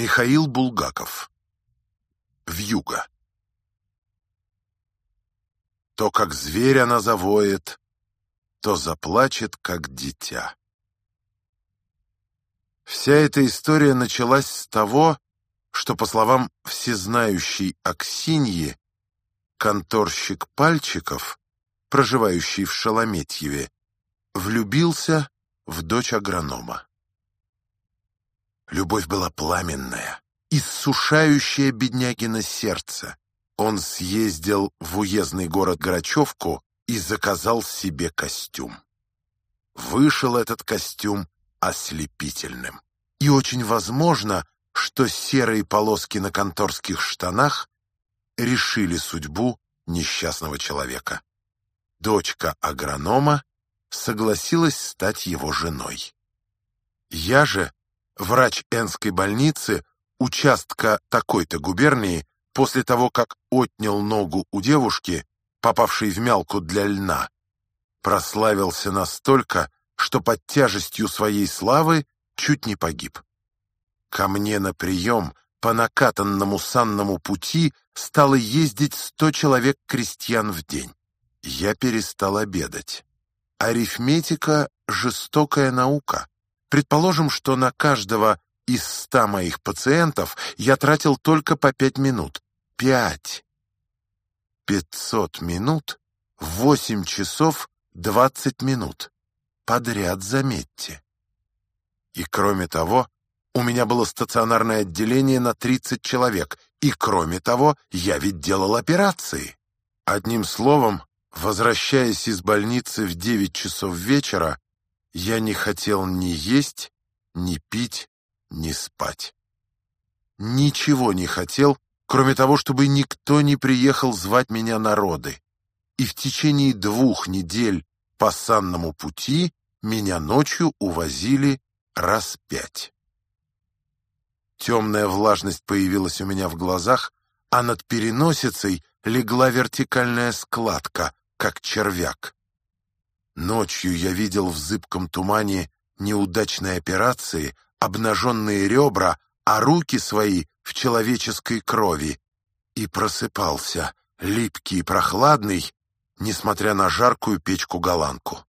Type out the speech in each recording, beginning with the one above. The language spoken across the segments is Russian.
Михаил Булгаков. Вьюга. То, как зверь она завоет, то заплачет, как дитя. Вся эта история началась с того, что, по словам всезнающей Аксиньи, конторщик Пальчиков, проживающий в Шалометьеве, влюбился в дочь агронома. Любовь была пламенная, иссушающая беднягина сердце. Он съездил в уездный город Грачевку и заказал себе костюм. Вышел этот костюм ослепительным. И очень возможно, что серые полоски на конторских штанах решили судьбу несчастного человека. Дочка агронома согласилась стать его женой. Я же врач Энской больницы участка такой-то губернии после того, как отнял ногу у девушки, попавшей в мялку для льна, прославился настолько, что под тяжестью своей славы чуть не погиб. Ко мне на прием по накатанному санному пути стало ездить сто человек крестьян в день. Я перестал обедать. Арифметика — жестокая наука. Предположим, что на каждого из ста моих пациентов я тратил только по пять минут. Пять. Пятьсот минут, восемь часов двадцать минут. Подряд, заметьте. И кроме того, у меня было стационарное отделение на 30 человек, и кроме того, я ведь делал операции. Одним словом, возвращаясь из больницы в 9 часов вечера, я не хотел ни есть, ни пить, ни спать. Ничего не хотел, кроме того, чтобы никто не приехал звать меня на роды. И в течение двух недель по санному пути меня ночью увозили раз пять. Темная влажность появилась у меня в глазах, а над переносицей легла вертикальная складка, как червяк. Ночью я видел в зыбком тумане неудачной операции, обнаженные ребра, а руки свои в человеческой крови. И просыпался, липкий и прохладный, несмотря на жаркую печку-голландку.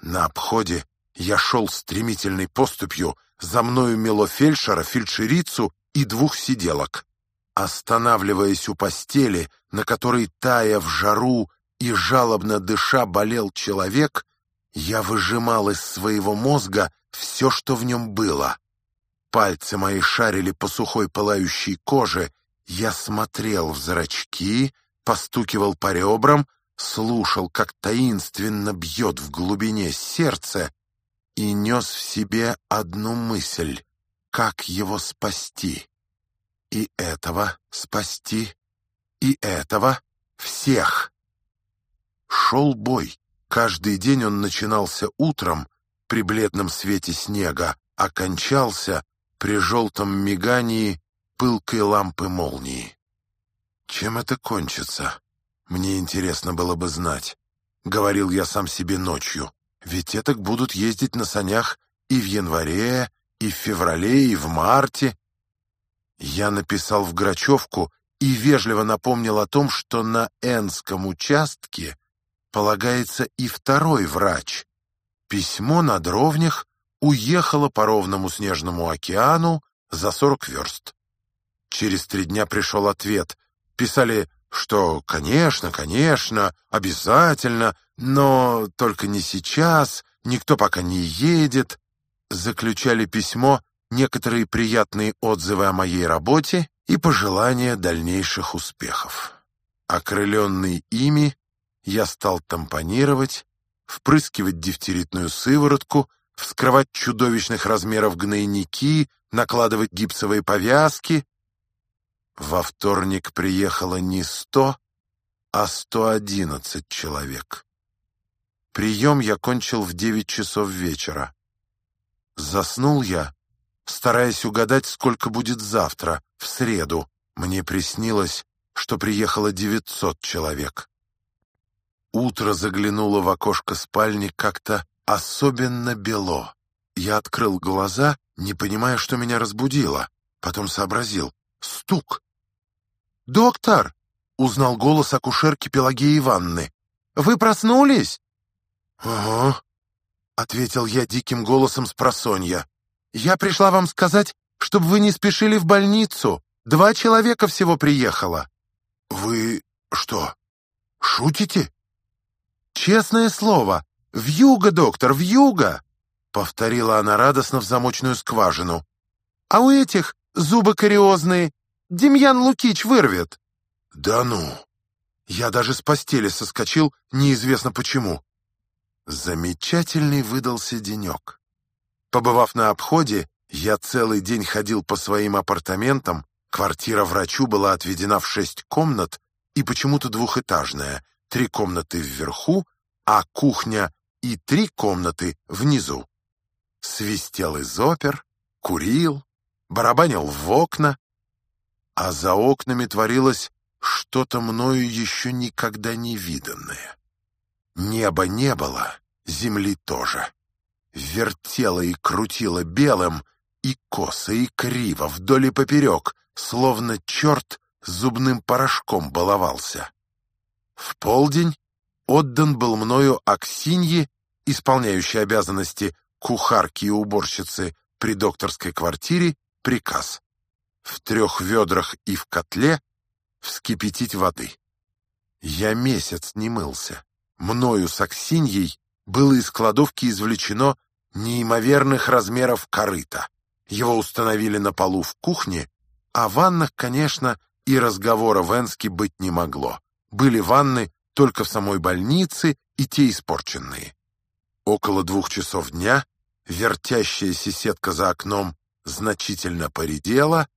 На обходе я шел стремительной поступью, за мною мело фельдшера, фельдшерицу и двух сиделок. Останавливаясь у постели, на которой, тая в жару, и жалобно дыша болел человек, я выжимал из своего мозга все, что в нем было. Пальцы мои шарили по сухой пылающей коже, я смотрел в зрачки, постукивал по ребрам, слушал, как таинственно бьет в глубине сердце, и нес в себе одну мысль — как его спасти. И этого спасти, и этого всех. Шел бой. Каждый день он начинался утром при бледном свете снега, а кончался при желтом мигании пылкой лампы молнии. Чем это кончится? Мне интересно было бы знать. Говорил я сам себе ночью. Ведь этак будут ездить на санях и в январе, и в феврале, и в марте. Я написал в Грачевку и вежливо напомнил о том, что на Энском участке полагается и второй врач. Письмо на дровнях уехало по ровному снежному океану за сорок верст. Через три дня пришел ответ. Писали, что «конечно, конечно, обязательно», но только не сейчас, никто пока не едет. Заключали письмо некоторые приятные отзывы о моей работе и пожелания дальнейших успехов. Окрыленный ими, я стал тампонировать, впрыскивать дифтеритную сыворотку, вскрывать чудовищных размеров гнойники, накладывать гипсовые повязки. Во вторник приехало не сто, а сто одиннадцать человек. Прием я кончил в девять часов вечера. Заснул я, стараясь угадать, сколько будет завтра, в среду. Мне приснилось, что приехало девятьсот человек. Утро заглянуло в окошко спальни как-то особенно бело. Я открыл глаза, не понимая, что меня разбудило. Потом сообразил. Стук. «Доктор!» — узнал голос акушерки Пелагеи Ивановны. «Вы проснулись?» «Ага», — ответил я диким голосом с просонья. «Я пришла вам сказать, чтобы вы не спешили в больницу. Два человека всего приехало». «Вы что, шутите?» «Честное слово, вьюга, доктор, вьюга!» Повторила она радостно в замочную скважину. «А у этих зубы кариозные. Демьян Лукич вырвет». «Да ну!» Я даже с постели соскочил, неизвестно почему. Замечательный выдался денек. Побывав на обходе, я целый день ходил по своим апартаментам, квартира врачу была отведена в шесть комнат и почему-то двухэтажная, три комнаты вверху, а кухня и три комнаты внизу. Свистел из опер, курил, барабанил в окна, а за окнами творилось что-то мною еще никогда не виданное. Неба не было, земли тоже. Вертело и крутило белым, и косо, и криво, вдоль и поперек, словно черт зубным порошком баловался. В полдень отдан был мною Аксиньи, исполняющей обязанности кухарки и уборщицы при докторской квартире, приказ. В трех ведрах и в котле вскипятить воды. Я месяц не мылся. Мною с Аксиньей было из кладовки извлечено неимоверных размеров корыта. Его установили на полу в кухне, а в ваннах, конечно, и разговора в Энске быть не могло. Были ванны только в самой больнице и те испорченные. Около двух часов дня вертящаяся сетка за окном значительно поредела,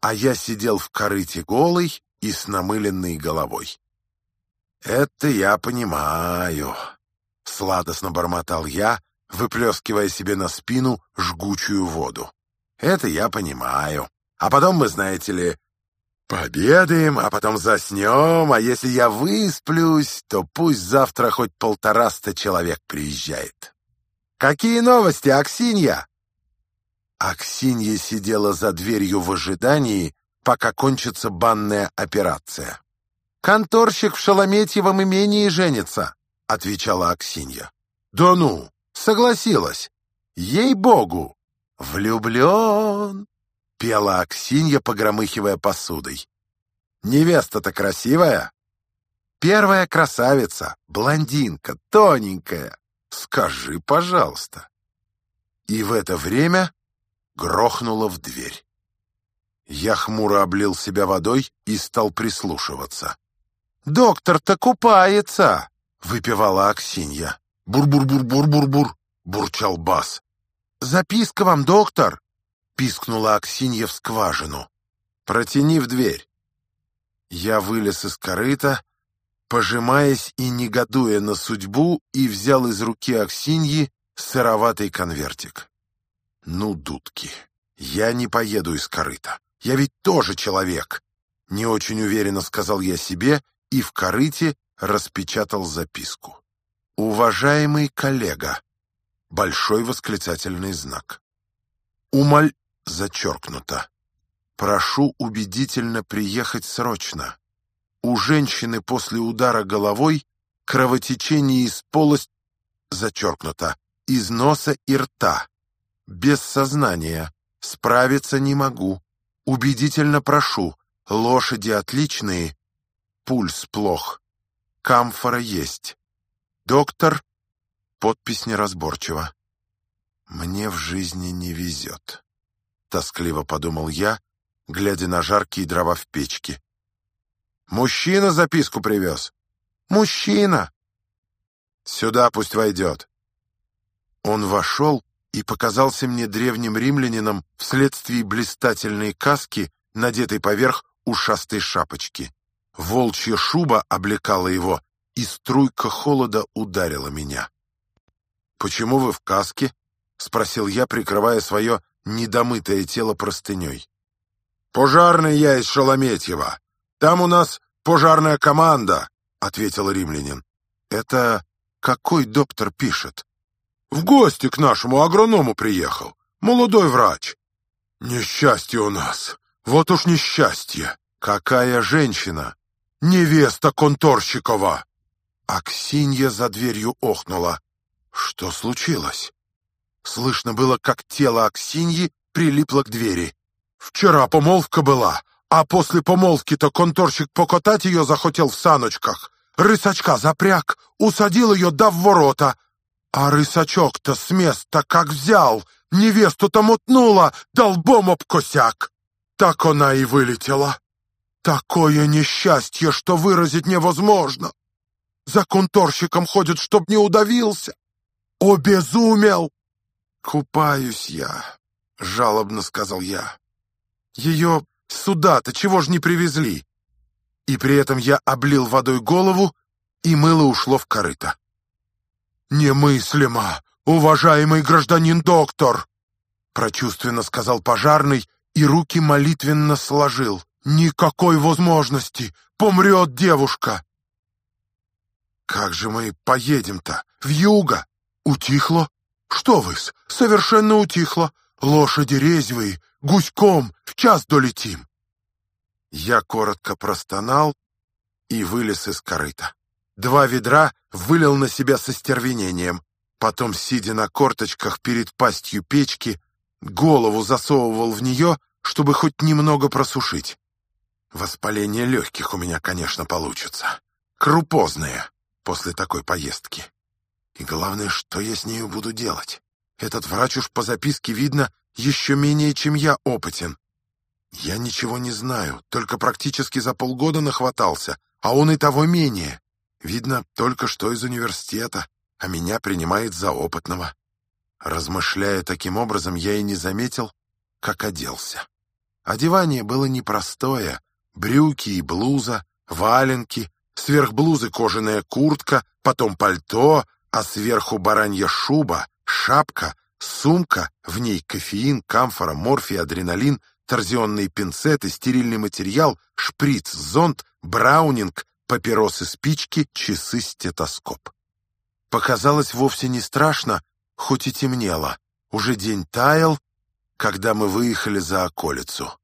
а я сидел в корыте голый и с намыленной головой. «Это я понимаю», — сладостно бормотал я, выплескивая себе на спину жгучую воду. «Это я понимаю. А потом мы, знаете ли, пообедаем, а потом заснем, а если я высплюсь, то пусть завтра хоть полтораста человек приезжает». «Какие новости, Аксинья?» Аксинья сидела за дверью в ожидании, пока кончится банная операция. «Конторщик в Шалометьевом имении женится», — отвечала Аксинья. «Да ну, согласилась. Ей-богу! Влюблен!» — пела Аксинья, погромыхивая посудой. «Невеста-то красивая?» «Первая красавица, блондинка, тоненькая. Скажи, пожалуйста». И в это время грохнуло в дверь. Я хмуро облил себя водой и стал прислушиваться. «Доктор-то купается!» — выпивала Аксинья. «Бур-бур-бур-бур-бур-бур!» — бурчал Бас. «Записка вам, доктор!» — пискнула Аксинья в скважину. «Протяни в дверь». Я вылез из корыта, пожимаясь и негодуя на судьбу, и взял из руки Аксиньи сыроватый конвертик. «Ну, дудки, я не поеду из корыта. Я ведь тоже человек!» Не очень уверенно сказал я себе и в корыте распечатал записку. «Уважаемый коллега!» Большой восклицательный знак. «Умоль...» зачеркнуто. «Прошу убедительно приехать срочно. У женщины после удара головой кровотечение из полости...» зачеркнуто. «Из носа и рта. Без сознания. Справиться не могу. Убедительно прошу. Лошади отличные, Пульс плох. Камфора есть. Доктор, подпись неразборчива. Мне в жизни не везет. Тоскливо подумал я, глядя на жаркие дрова в печке. Мужчина записку привез. Мужчина. Сюда пусть войдет. Он вошел и показался мне древним римлянином вследствие блистательной каски, надетой поверх ушастой шапочки. Волчья шуба облекала его, и струйка холода ударила меня. «Почему вы в каске?» — спросил я, прикрывая свое недомытое тело простыней. «Пожарный я из Шалометьева. Там у нас пожарная команда», — ответил римлянин. «Это какой доктор пишет?» «В гости к нашему агроному приехал. Молодой врач». «Несчастье у нас! Вот уж несчастье! Какая женщина! Невеста Конторщикова!» Аксинья за дверью охнула. Что случилось? Слышно было, как тело Аксиньи прилипло к двери. «Вчера помолвка была, а после помолвки-то конторщик покатать ее захотел в саночках. Рысачка запряг, усадил ее да в ворота. А рысачок-то с места как взял, невесту-то мотнула, долбом об косяк. Так она и вылетела. Такое несчастье, что выразить невозможно. За конторщиком ходит, чтоб не удавился. Обезумел! Купаюсь я, жалобно сказал я. Ее сюда-то чего ж не привезли? И при этом я облил водой голову, и мыло ушло в корыто. «Немыслимо, уважаемый гражданин доктор!» Прочувственно сказал пожарный и руки молитвенно сложил. «Никакой возможности! Помрет девушка!» «Как же мы поедем-то? В юго?» «Утихло?» «Что вы-с? Совершенно утихло. Лошади резвые, гуськом, в час долетим». Я коротко простонал и вылез из корыта. Два ведра вылил на себя со стервенением. Потом, сидя на корточках перед пастью печки, голову засовывал в нее, чтобы хоть немного просушить. Воспаление легких у меня, конечно, получится. Крупозное после такой поездки. И главное, что я с нею буду делать? Этот врач уж по записке видно еще менее, чем я опытен. Я ничего не знаю, только практически за полгода нахватался, а он и того менее. Видно, только что из университета, а меня принимает за опытного. Размышляя таким образом, я и не заметил, как оделся. Одевание было непростое. Брюки и блуза, валенки, сверх блузы кожаная куртка, потом пальто, а сверху баранья шуба, шапка, сумка, в ней кофеин, камфора, морфий, адреналин, торзионные пинцеты, стерильный материал, шприц, зонт, браунинг, папиросы, спички, часы, стетоскоп. Показалось вовсе не страшно, хоть и темнело. Уже день таял, когда мы выехали за околицу.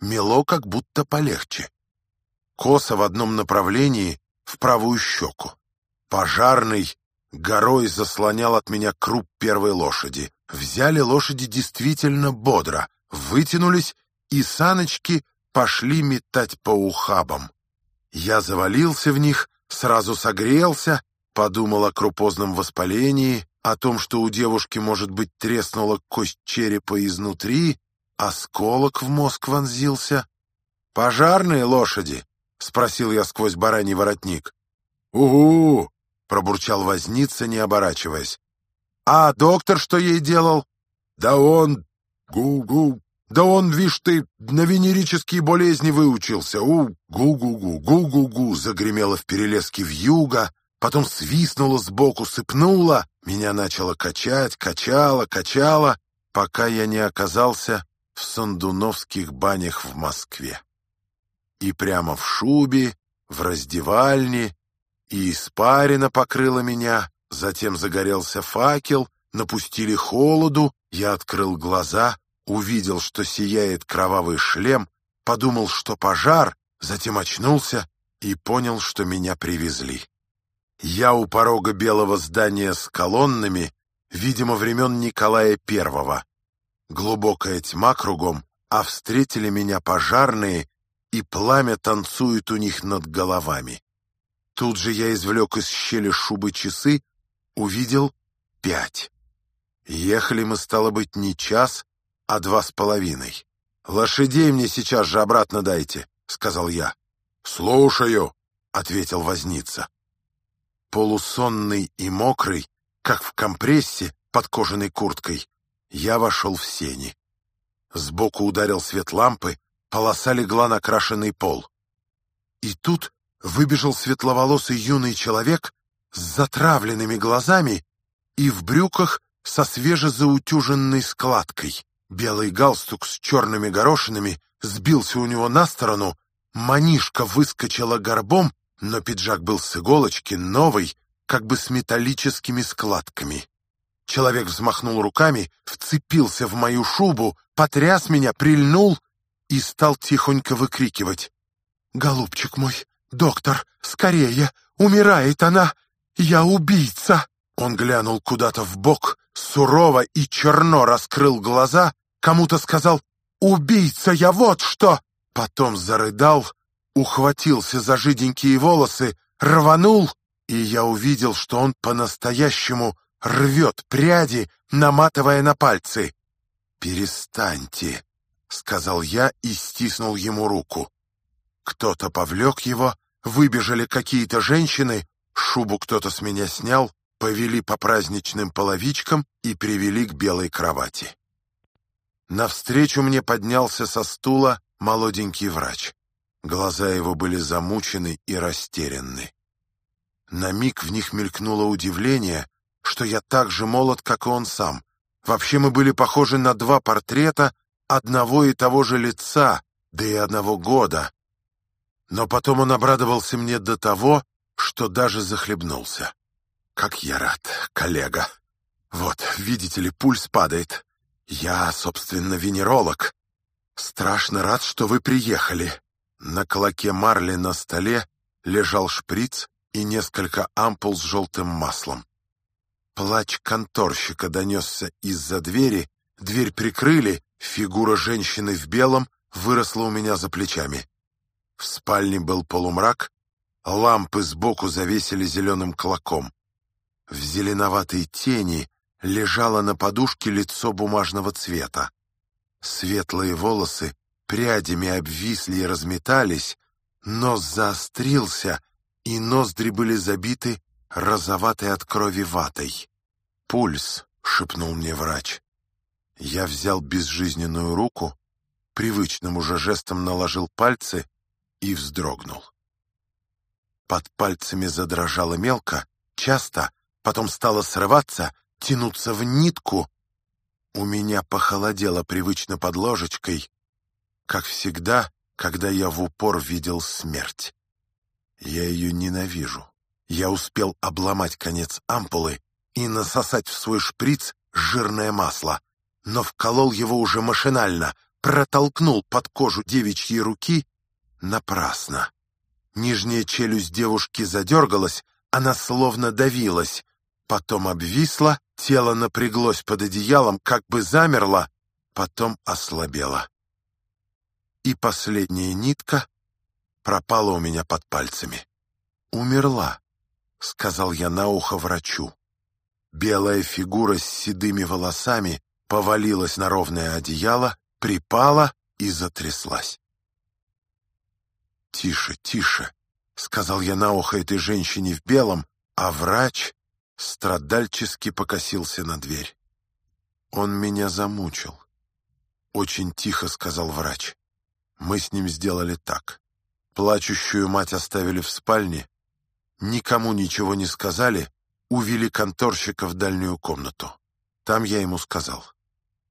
Мело как будто полегче. Косо в одном направлении, в правую щеку. Пожарный горой заслонял от меня круп первой лошади. Взяли лошади действительно бодро, вытянулись, и саночки пошли метать по ухабам. Я завалился в них, сразу согрелся, подумал о крупозном воспалении, о том, что у девушки, может быть, треснула кость черепа изнутри, осколок в мозг вонзился. «Пожарные лошади?» — спросил я сквозь бараний воротник. «Угу!» — пробурчал возница, не оборачиваясь. «А доктор что ей делал?» «Да он... гу-гу... Да он, вишь ты, на венерические болезни выучился. У, гу-гу-гу, гу-гу-гу!» Загремело в перелеске вьюга, потом свистнуло сбоку, сыпнуло. Меня начало качать, качало, качало, пока я не оказался в Сандуновских банях в Москве. И прямо в шубе, в раздевальне, и испарина покрыла меня, затем загорелся факел, напустили холоду, я открыл глаза, увидел, что сияет кровавый шлем, подумал, что пожар, затем очнулся и понял, что меня привезли. Я у порога белого здания с колоннами, видимо, времен Николая Первого. Глубокая тьма кругом, а встретили меня пожарные, и пламя танцует у них над головами. Тут же я извлек из щели шубы часы, увидел пять. Ехали мы, стало быть, не час, а два с половиной. «Лошадей мне сейчас же обратно дайте», — сказал я. «Слушаю», — ответил возница. Полусонный и мокрый, как в компрессе под кожаной курткой, я вошел в сени. Сбоку ударил свет лампы, полоса легла на крашеный пол. И тут выбежал светловолосый юный человек с затравленными глазами и в брюках со свежезаутюженной складкой. Белый галстук с черными горошинами сбился у него на сторону, манишка выскочила горбом, но пиджак был с иголочки, новый, как бы с металлическими складками. Человек взмахнул руками, вцепился в мою шубу, потряс меня, прильнул и стал тихонько выкрикивать. «Голубчик мой, доктор, скорее! Умирает она! Я убийца!» Он глянул куда-то в бок, сурово и черно раскрыл глаза, кому-то сказал «Убийца я, вот что!» Потом зарыдал, ухватился за жиденькие волосы, рванул, и я увидел, что он по-настоящему рвет пряди, наматывая на пальцы. «Перестаньте», — сказал я и стиснул ему руку. Кто-то повлек его, выбежали какие-то женщины, шубу кто-то с меня снял, повели по праздничным половичкам и привели к белой кровати. Навстречу мне поднялся со стула молоденький врач. Глаза его были замучены и растерянны. На миг в них мелькнуло удивление, что я так же молод, как и он сам. Вообще мы были похожи на два портрета одного и того же лица, да и одного года. Но потом он обрадовался мне до того, что даже захлебнулся. Как я рад, коллега. Вот, видите ли, пульс падает. Я, собственно, венеролог. Страшно рад, что вы приехали. На клоке марли на столе лежал шприц и несколько ампул с желтым маслом. Плач конторщика донесся из-за двери, дверь прикрыли, фигура женщины в белом выросла у меня за плечами. В спальне был полумрак, лампы сбоку завесили зеленым клоком. В зеленоватой тени лежало на подушке лицо бумажного цвета. Светлые волосы прядями обвисли и разметались, нос заострился, и ноздри были забиты розоватой от крови ватой. «Пульс», — шепнул мне врач. Я взял безжизненную руку, привычным уже жестом наложил пальцы и вздрогнул. Под пальцами задрожало мелко, часто, потом стало срываться, тянуться в нитку. У меня похолодело привычно под ложечкой, как всегда, когда я в упор видел смерть. Я ее ненавижу. Я успел обломать конец ампулы и насосать в свой шприц жирное масло, но вколол его уже машинально, протолкнул под кожу девичьей руки напрасно. Нижняя челюсть девушки задергалась, она словно давилась, потом обвисла, тело напряглось под одеялом, как бы замерло, потом ослабело. И последняя нитка пропала у меня под пальцами. Умерла. — сказал я на ухо врачу. Белая фигура с седыми волосами повалилась на ровное одеяло, припала и затряслась. «Тише, тише», — сказал я на ухо этой женщине в белом, а врач страдальчески покосился на дверь. Он меня замучил. Очень тихо сказал врач. Мы с ним сделали так. Плачущую мать оставили в спальне, никому ничего не сказали, увели конторщика в дальнюю комнату. Там я ему сказал,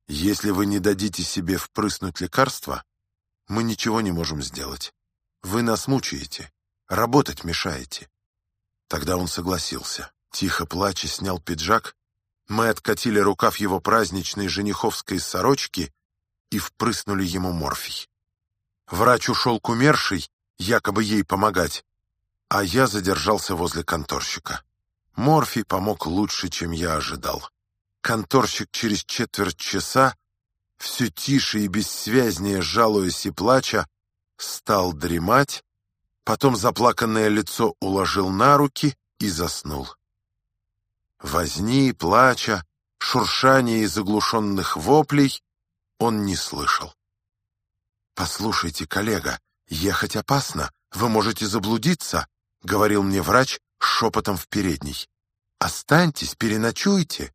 если вы не дадите себе впрыснуть лекарство, мы ничего не можем сделать. Вы нас мучаете, работать мешаете. Тогда он согласился. Тихо плача снял пиджак, мы откатили рукав его праздничной жениховской сорочки и впрыснули ему морфий. Врач ушел к умершей, якобы ей помогать, а я задержался возле конторщика. Морфий помог лучше, чем я ожидал. Конторщик через четверть часа, все тише и бессвязнее жалуясь и плача, стал дремать, потом заплаканное лицо уложил на руки и заснул. Возни, плача, шуршания и заглушенных воплей он не слышал. «Послушайте, коллега, ехать опасно, вы можете заблудиться», — говорил мне врач шепотом в передней. «Останьтесь, переночуйте».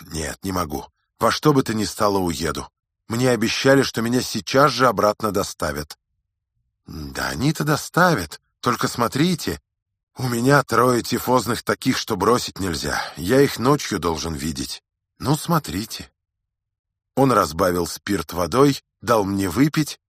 «Нет, не могу. Во что бы то ни стало уеду. Мне обещали, что меня сейчас же обратно доставят». «Да они-то доставят. Только смотрите. У меня трое тифозных таких, что бросить нельзя. Я их ночью должен видеть. Ну, смотрите». Он разбавил спирт водой, дал мне выпить,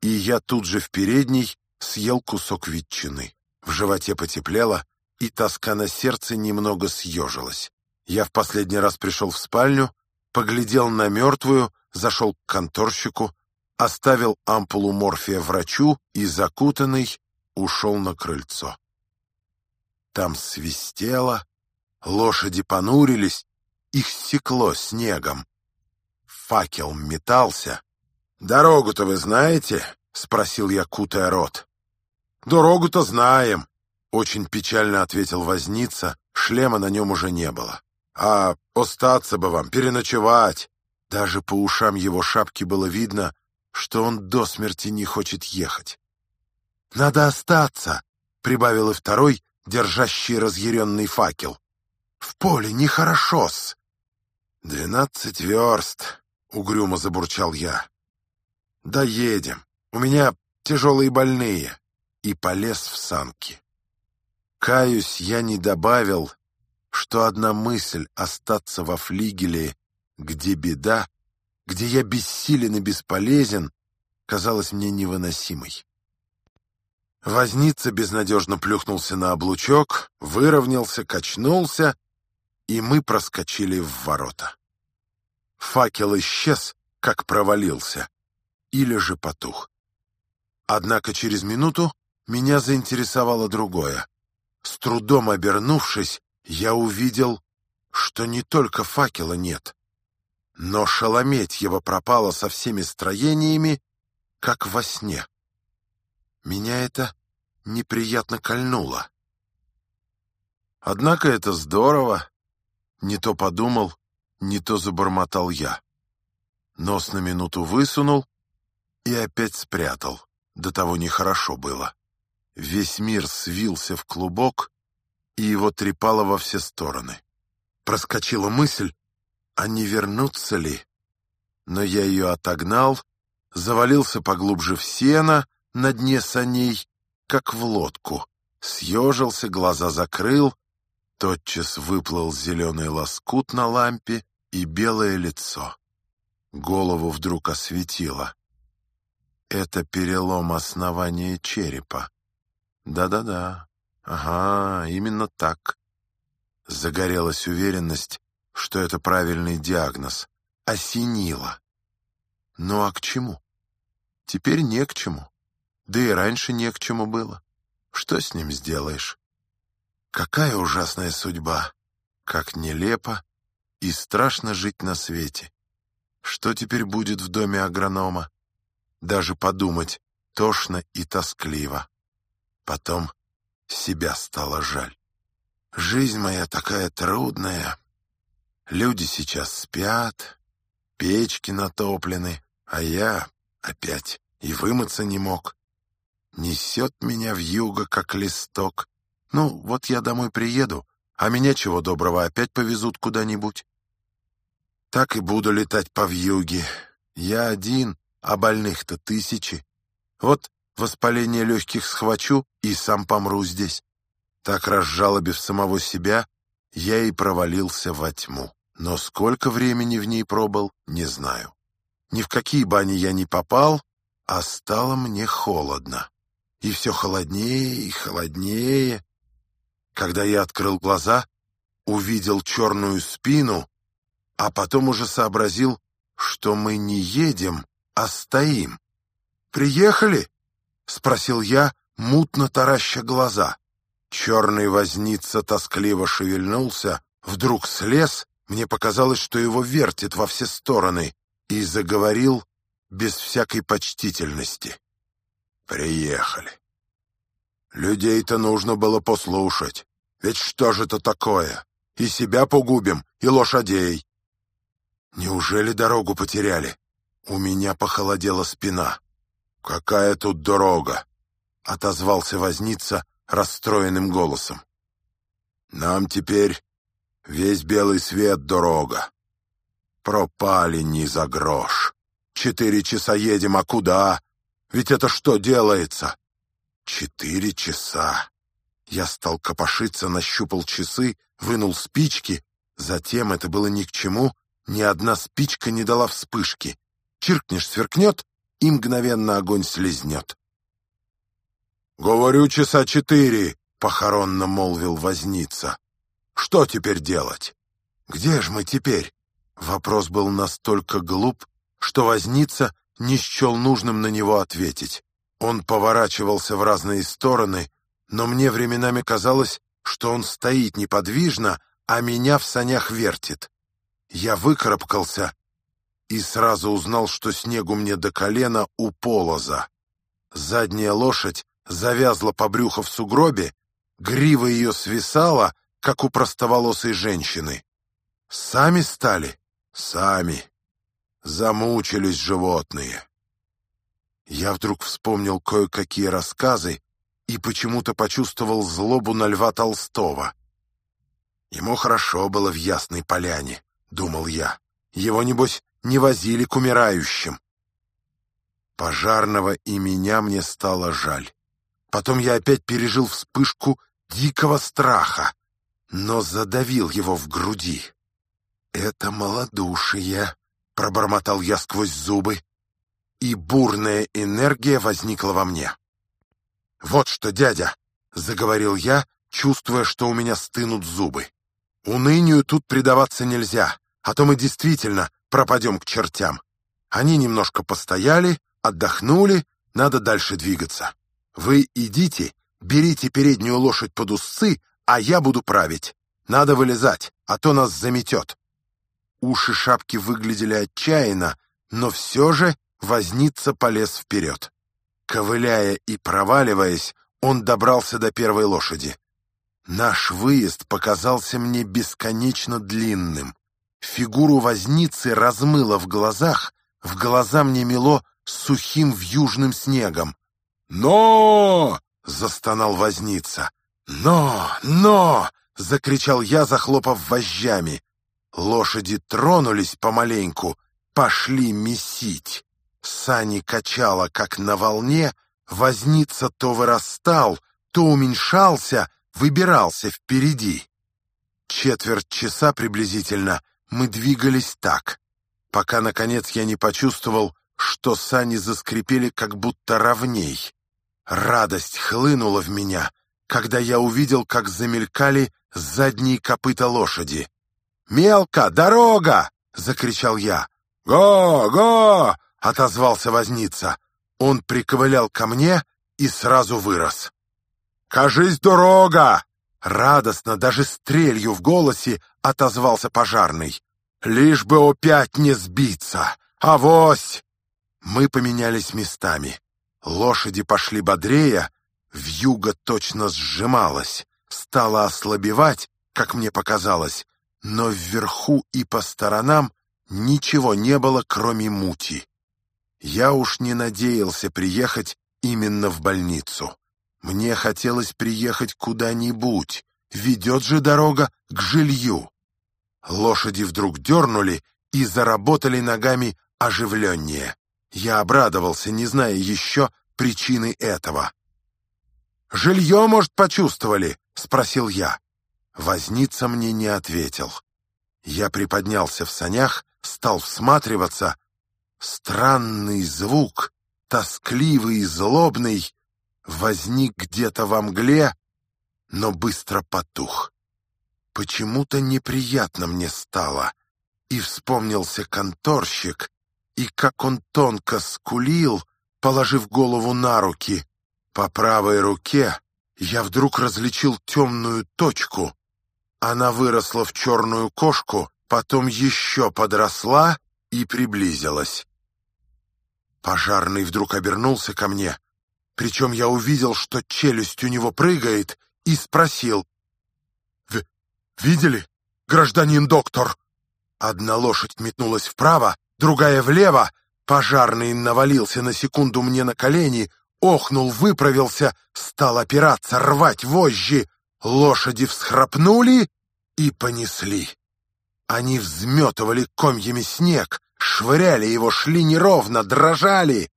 и я тут же в передней съел кусок ветчины. В животе потеплело, и тоска на сердце немного съежилась. Я в последний раз пришел в спальню, поглядел на мертвую, зашел к конторщику, оставил ампулу морфия врачу и, закутанный, ушел на крыльцо. Там свистело, лошади понурились, их стекло снегом. Факел метался. «Дорогу-то вы знаете?» — спросил я, кутая рот. «Дорогу-то знаем», — очень печально ответил возница, шлема на нем уже не было. «А остаться бы вам, переночевать!» Даже по ушам его шапки было видно, что он до смерти не хочет ехать. «Надо остаться!» — прибавил и второй, держащий разъяренный факел. «В поле нехорошо-с!» «Двенадцать верст!» — угрюмо забурчал я. «Доедем. У меня тяжелые больные». И полез в санки. Каюсь, я не добавил, что одна мысль остаться во флигеле, где беда, где я бессилен и бесполезен, казалась мне невыносимой. Возница безнадежно плюхнулся на облучок, выровнялся, качнулся, и мы проскочили в ворота. Факел исчез, как провалился, или же потух. Однако через минуту меня заинтересовало другое. С трудом обернувшись, я увидел, что не только факела нет, но Шалометьева пропала со всеми строениями, как во сне. Меня это неприятно кольнуло. Однако это здорово. Не то подумал, не то забормотал я. Нос на минуту высунул и опять спрятал. До того нехорошо было. Весь мир свился в клубок, и его трепало во все стороны. Проскочила мысль, а не вернуться ли? Но я ее отогнал, завалился поглубже в сено на дне саней, как в лодку, съежился, глаза закрыл, тотчас выплыл зеленый лоскут на лампе и белое лицо. Голову вдруг осветило. Это перелом основания черепа. Да-да-да. Ага, именно так. Загорелась уверенность, что это правильный диагноз. Осенило. Ну а к чему? Теперь не к чему. Да и раньше не к чему было. Что с ним сделаешь? Какая ужасная судьба! Как нелепо и страшно жить на свете. Что теперь будет в доме агронома? Даже подумать тошно и тоскливо. Потом себя стало жаль. Жизнь моя такая трудная. Люди сейчас спят, печки натоплены, а я опять и вымыться не мог. Несет меня в юго, как листок. Ну, вот я домой приеду, а меня чего доброго опять повезут куда-нибудь. Так и буду летать по вьюге. Я один, а больных-то тысячи. Вот воспаление легких схвачу и сам помру здесь. Так разжалобив самого себя, я и провалился во тьму. Но сколько времени в ней пробыл, не знаю. Ни в какие бани я не попал, а стало мне холодно. И все холоднее и холоднее. Когда я открыл глаза, увидел черную спину, а потом уже сообразил, что мы не едем, а стоим. «Приехали?» — спросил я, мутно тараща глаза. Черный возница тоскливо шевельнулся, вдруг слез, мне показалось, что его вертит во все стороны, и заговорил без всякой почтительности. «Приехали. Людей-то нужно было послушать. Ведь что же это такое? И себя погубим, и лошадей. Неужели дорогу потеряли? У меня похолодела спина. «Какая тут дорога?» — отозвался возница расстроенным голосом. «Нам теперь весь белый свет дорога. Пропали ни за грош. Четыре часа едем, а куда? Ведь это что делается?» «Четыре часа!» Я стал копошиться, нащупал часы, вынул спички. Затем, это было ни к чему, ни одна спичка не дала вспышки. Чиркнешь, сверкнет, и мгновенно огонь слезнет. «Говорю, часа четыре», — похоронно молвил возница. «Что теперь делать? Где же мы теперь?» Вопрос был настолько глуп, что возница не счел нужным на него ответить. Он поворачивался в разные стороны, но мне временами казалось, что он стоит неподвижно, а меня в санях вертит. Я выкарабкался и сразу узнал, что снегу мне до колена у полоза. Задняя лошадь завязла по брюху в сугробе, грива ее свисала, как у простоволосой женщины. Сами стали? Сами. Замучились животные. Я вдруг вспомнил кое-какие рассказы и почему-то почувствовал злобу на Льва Толстого. Ему хорошо было в Ясной Поляне, думал я. Его, небось, не возили к умирающим. Пожарного и меня мне стало жаль. Потом я опять пережил вспышку дикого страха, но задавил его в груди. «Это малодушие», — пробормотал я сквозь зубы, и бурная энергия возникла во мне. «Вот что, дядя», — заговорил я, чувствуя, что у меня стынут зубы. «Унынию тут предаваться нельзя, а то мы действительно пропадем к чертям. Они немножко постояли, отдохнули, надо дальше двигаться. Вы идите, берите переднюю лошадь под усы, а я буду править. Надо вылезать, а то нас заметет. Уши шапки выглядели отчаянно, но все же возница полез вперед. Ковыляя и проваливаясь, он добрался до первой лошади. Наш выезд показался мне бесконечно длинным. Фигуру возницы размыло в глазах, в глаза мне мело сухим вьюжным снегом. «Но!» — застонал возница. «Но! Но!» — закричал я, захлопав вожжами. Лошади тронулись помаленьку, пошли месить. Сани качало, как на волне, возница то вырастал, то уменьшался, выбирался впереди. Четверть часа приблизительно мы двигались так, пока, наконец, я не почувствовал, что сани заскрипели как будто ровней. Радость хлынула в меня, когда я увидел, как замелькали задние копыта лошади. «Мелко! Дорога!» — закричал я. «Го! Го!» — отозвался возница. Он приковылял ко мне и сразу вырос. «Кажись, дорога!» Радостно, даже стрелью в голосе, отозвался пожарный. «Лишь бы опять не сбиться! Авось!» Мы поменялись местами. Лошади пошли бодрее, вьюга точно сжималась, стала ослабевать, как мне показалось, но вверху и по сторонам ничего не было, кроме мути. Я уж не надеялся приехать именно в больницу. Мне хотелось приехать куда-нибудь, ведет же дорога к жилью. Лошади вдруг дернули и заработали ногами оживленнее. Я обрадовался, не зная еще причины этого. «Жилье, может, почувствовали?» — спросил я. Возница мне не ответил. Я приподнялся в санях, стал всматриваться. Странный звук, тоскливый и злобный, возник где-то во мгле, но быстро потух. Почему-то неприятно мне стало, и вспомнился конторщик, и как он тонко скулил, положив голову на руки. По правой руке я вдруг различил темную точку. Она выросла в черную кошку, потом еще подросла и приблизилась. Пожарный вдруг обернулся ко мне, причем я увидел, что челюсть у него прыгает, и спросил. «Видели, гражданин доктор?» Одна лошадь метнулась вправо, другая влево. Пожарный навалился на секунду мне на колени, охнул, выправился, стал опираться, рвать вожжи. Лошади всхрапнули и понесли. Они взметывали комьями снег, швыряли его, шли неровно, дрожали.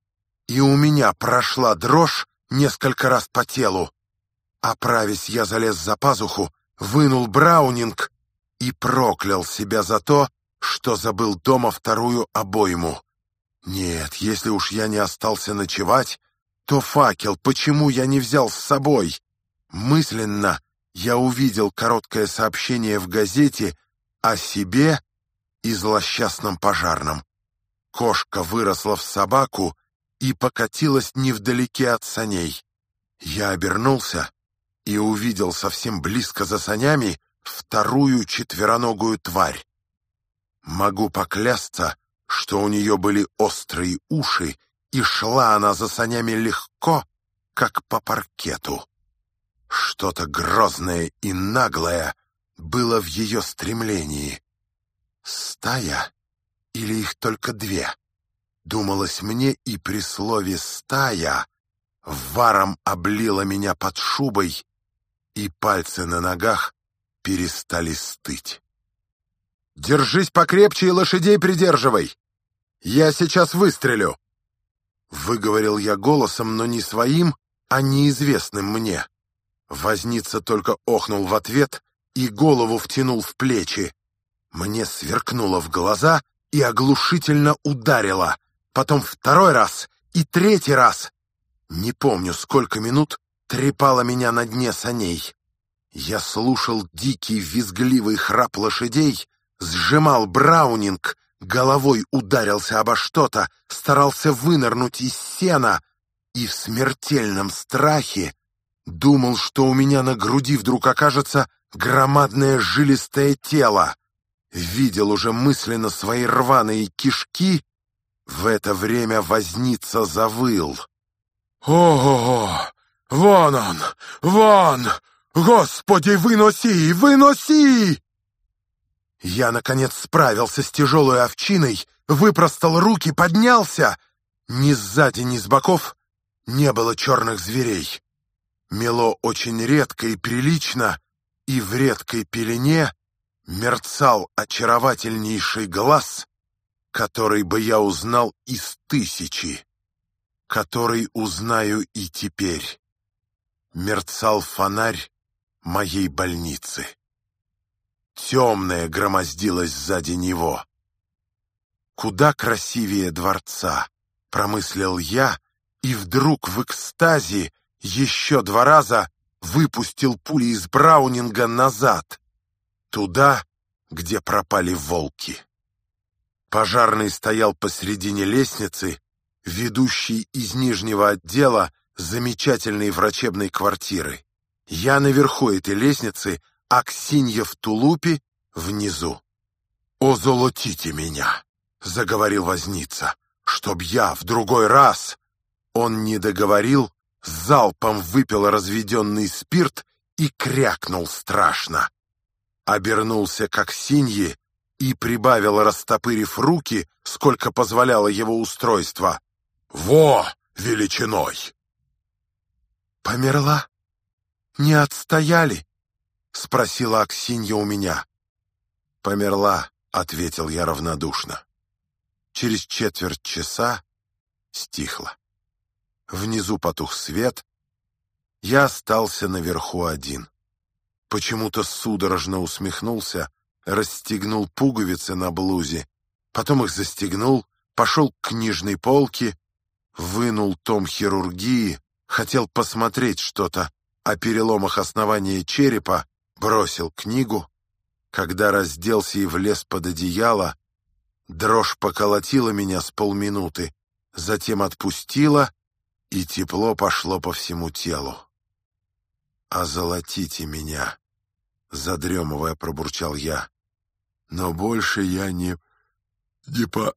И у меня прошла дрожь несколько раз по телу. Оправясь, я залез за пазуху, вынул браунинг и проклял себя за то, что забыл дома вторую обойму. Нет, если уж я не остался ночевать, то факел почему я не взял с собой? Мысленно я увидел короткое сообщение в газете, о себе и злосчастном пожарном. Кошка выросла в собаку и покатилась невдалеке от саней. Я обернулся и увидел совсем близко за санями вторую четвероногую тварь. Могу поклясться, что у нее были острые уши, и шла она за санями легко, как по паркету. Что-то грозное и наглое было в ее стремлении. Стая или их только две? Думалось мне, и при слове «стая» варом облила меня под шубой, и пальцы на ногах перестали стыть. «Держись покрепче и лошадей придерживай! Я сейчас выстрелю!» Выговорил я голосом, но не своим, а неизвестным мне. Возница только охнул в ответ и голову втянул в плечи. Мне сверкнуло в глаза и оглушительно ударило. Потом второй раз и третий раз. Не помню, сколько минут трепало меня на дне саней. Я слушал дикий визгливый храп лошадей, сжимал браунинг, головой ударился обо что-то, старался вынырнуть из сена и в смертельном страхе думал, что у меня на груди вдруг окажется громадное жилистое тело. Видел уже мысленно свои рваные кишки. В это время возница завыл. «О-о-о! Вон он! Вон! Господи, выноси! Выноси!» Я, наконец, справился с тяжелой овчиной, выпростал руки, поднялся. Ни сзади, ни с боков не было черных зверей. Мело очень редко и прилично, и в редкой пелене мерцал очаровательнейший глаз, который бы я узнал из тысячи, который узнаю и теперь. Мерцал фонарь моей больницы темное громоздилось сзади него. Куда красивее дворца, промыслил я, и вдруг в экстазе еще два раза выпустил пули из Браунинга назад, туда, где пропали волки. Пожарный стоял посредине лестницы, ведущей из нижнего отдела замечательной врачебной квартиры. Я наверху этой лестницы Аксинья в тулупе внизу. «Озолотите меня!» — заговорил возница. «Чтоб я в другой раз...» Он не договорил, залпом выпил разведенный спирт и крякнул страшно. Обернулся к Аксинье и прибавил, растопырив руки, сколько позволяло его устройство. «Во! Величиной!» «Померла? Не отстояли?» — спросила Аксинья у меня. «Померла», — ответил я равнодушно. Через четверть часа стихло. Внизу потух свет. Я остался наверху один. Почему-то судорожно усмехнулся, расстегнул пуговицы на блузе, потом их застегнул, пошел к книжной полке, вынул том хирургии, хотел посмотреть что-то о переломах основания черепа, бросил книгу, когда разделся и влез под одеяло, дрожь поколотила меня с полминуты, затем отпустила, и тепло пошло по всему телу. «Озолотите меня!» — задремывая пробурчал я. «Но больше я не... не по...»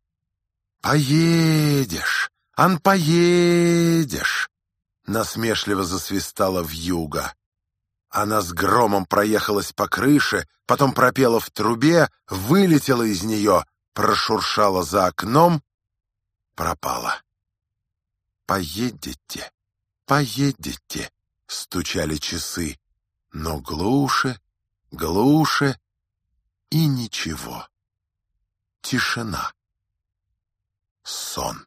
«Поедешь! Ан, поедешь!» Насмешливо засвистала вьюга. Она с громом проехалась по крыше, потом пропела в трубе, вылетела из нее, прошуршала за окном, пропала. «Поедете, поедете», — стучали часы, но глуше, глуше и ничего. Тишина. Сон.